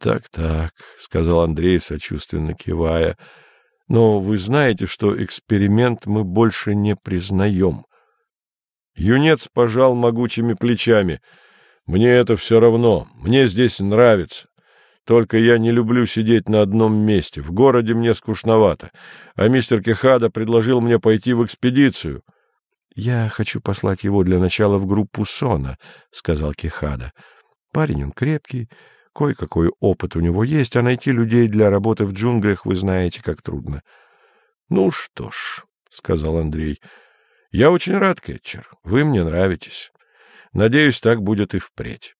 Так-так, — сказал Андрей, сочувственно кивая, — но вы знаете, что эксперимент мы больше не признаем. Юнец пожал могучими плечами. Мне это все равно, мне здесь нравится. Только я не люблю сидеть на одном месте. В городе мне скучновато. А мистер Кехада предложил мне пойти в экспедицию. — Я хочу послать его для начала в группу Сона, — сказал Кехада. — Парень он крепкий, кое-какой опыт у него есть, а найти людей для работы в джунглях вы знаете, как трудно. — Ну что ж, — сказал Андрей, — я очень рад, Кетчер. Вы мне нравитесь. Надеюсь, так будет и впредь.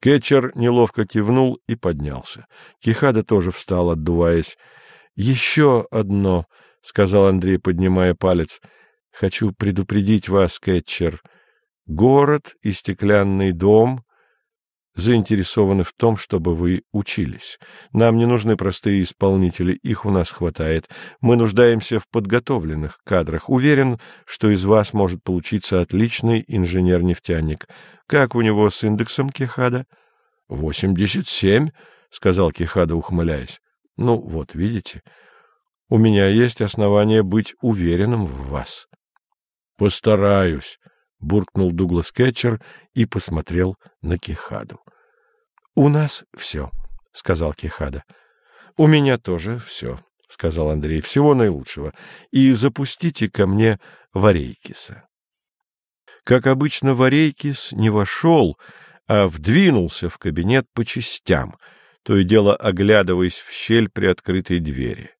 Кетчер неловко кивнул и поднялся. Кихада тоже встал, отдуваясь. — Еще одно, — сказал Андрей, поднимая палец. — Хочу предупредить вас, Кетчер. Город и стеклянный дом заинтересованы в том, чтобы вы учились. Нам не нужны простые исполнители, их у нас хватает. Мы нуждаемся в подготовленных кадрах. Уверен, что из вас может получиться отличный инженер-нефтяник. Как у него с индексом Кехада? — Восемьдесят семь, — сказал Кехада, ухмыляясь. — Ну, вот, видите, у меня есть основания быть уверенным в вас. — Постараюсь, — буркнул Дуглас Кетчер и посмотрел на Кихаду. — У нас все, — сказал Кихада. — У меня тоже все, — сказал Андрей. — Всего наилучшего. И запустите ко мне Варейкиса. Как обычно, Варейкис не вошел, а вдвинулся в кабинет по частям, то и дело оглядываясь в щель при открытой двери.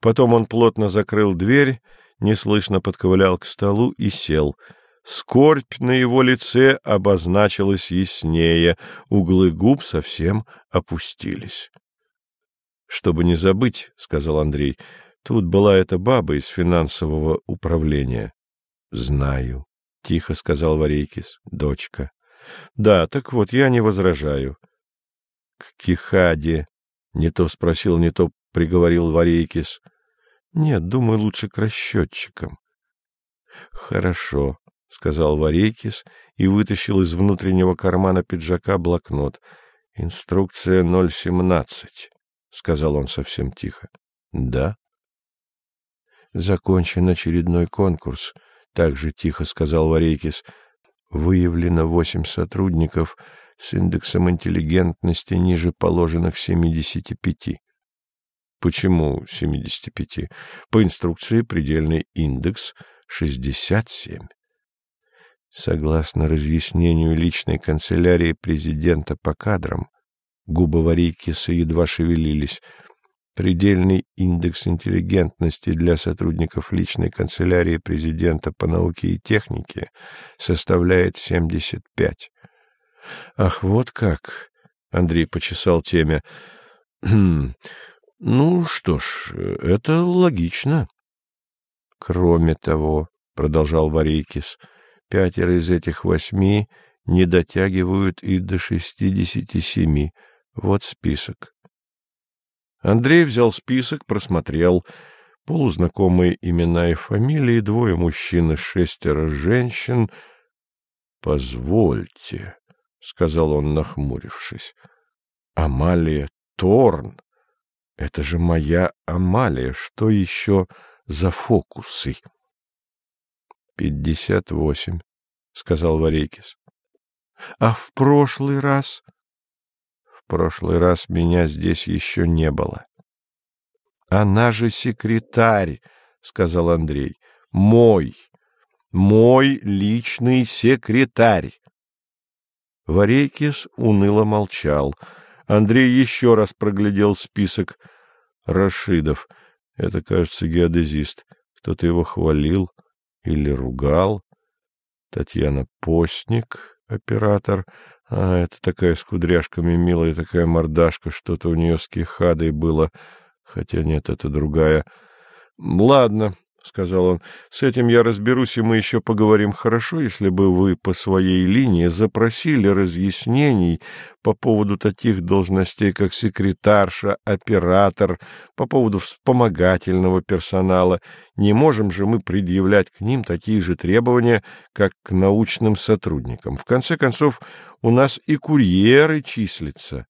Потом он плотно закрыл дверь, неслышно подковылял к столу и сел — Скорбь на его лице обозначилась яснее, углы губ совсем опустились. — Чтобы не забыть, — сказал Андрей, — тут была эта баба из финансового управления. — Знаю, — тихо сказал Варейкис, — дочка. — Да, так вот, я не возражаю. — К Кихаде, — не то спросил, не то приговорил Варейкис. — Нет, думаю, лучше к расчетчикам. — Хорошо, — сказал Варейкис и вытащил из внутреннего кармана пиджака блокнот. — Инструкция 017, — сказал он совсем тихо. — Да. — Закончен очередной конкурс, — также тихо сказал Варейкис. — Выявлено восемь сотрудников с индексом интеллигентности ниже положенных 75. — Почему 75? По инструкции предельный индекс 67. Согласно разъяснению личной канцелярии президента по кадрам, губы Варикиса едва шевелились. Предельный индекс интеллигентности для сотрудников личной канцелярии президента по науке и технике составляет 75. Ах, вот как! Андрей почесал темя. «Хм, ну что ж, это логично. Кроме того, продолжал Варейкис, — Пятеро из этих восьми не дотягивают и до шестидесяти семи. Вот список. Андрей взял список, просмотрел. Полузнакомые имена и фамилии, двое мужчин и шестеро женщин. — Позвольте, — сказал он, нахмурившись. — Амалия Торн. Это же моя Амалия. Что еще за фокусы? —— Пятьдесят восемь, — сказал Варейкис. — А в прошлый раз? — В прошлый раз меня здесь еще не было. — Она же секретарь, — сказал Андрей. — Мой, мой личный секретарь. Варейкис уныло молчал. Андрей еще раз проглядел список. Рашидов. Это, кажется, геодезист. Кто-то его хвалил или ругал. Татьяна Постник, оператор. А, это такая с кудряшками милая такая мордашка, что-то у нее с кихадой было. Хотя нет, это другая. Ладно, — сказал он. — С этим я разберусь, и мы еще поговорим. Хорошо, если бы вы по своей линии запросили разъяснений по поводу таких должностей, как секретарша, оператор, по поводу вспомогательного персонала. Не можем же мы предъявлять к ним такие же требования, как к научным сотрудникам. В конце концов, у нас и курьеры числятся.